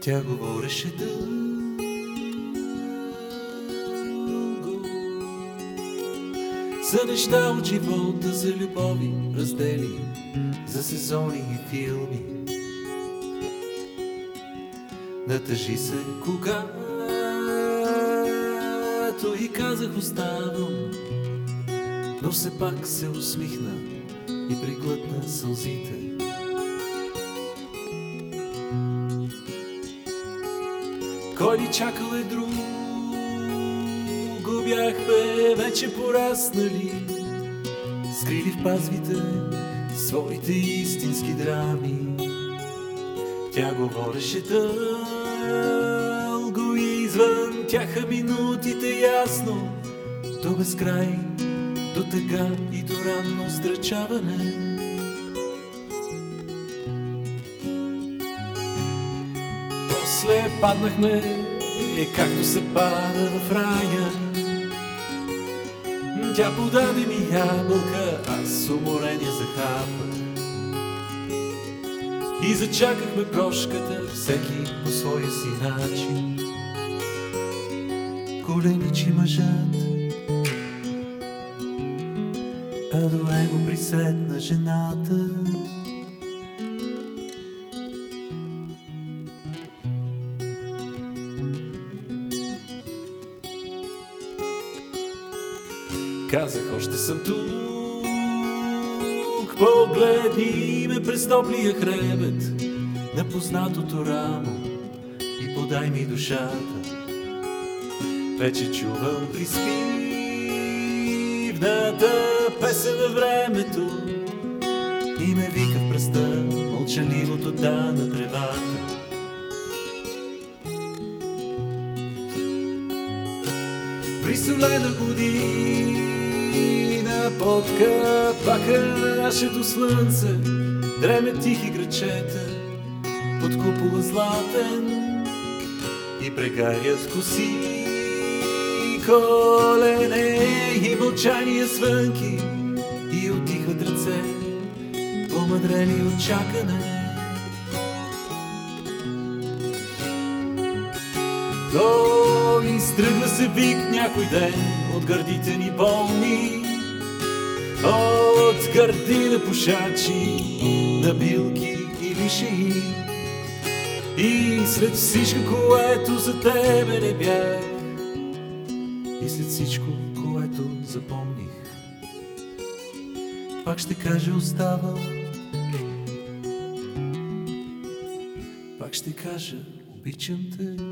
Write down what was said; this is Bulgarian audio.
Тя говореше дълго. За неща от живота, за любови, раздели За сезони и филми. Натъжи се, когато и казах оставам. Но все пак се усмихна и приглътна сълзите Кой ли чакал е? Го бяхме вече пораснали, скрили в пазвите своите истински драми. Тя говореше дълго и извън тяха минутите ясно, до безкрай, до тъга и до ранно здрачаване. После паднахме, е както се пада в рая. Тя подаде ми ябълка, аз уморение захапах. И зачакахме прошката, всеки по своя си начин. Коленичи мъжът, а до него присетна жената. Казах, още съм тук. Погледни ме през топлия хребет на познатото рамо и подай ми душата. Вече чувам приспивната песен на времето и ме вика в пръста мълчаливото да на тревата. При солена година под капака на нашето слънце дреме тихи грачета под купола златен и прегарят коси колене и мълчание свънки и отихват ръце помъдрени от чакане. Но изтръгва се вик някой ден от гърдите ни болни, от гърдина пушачи, на билки или шеи. И след всичко, което за тебе не бях, и след всичко, което запомних, пак ще кажа оставам, пак ще кажа обичам те.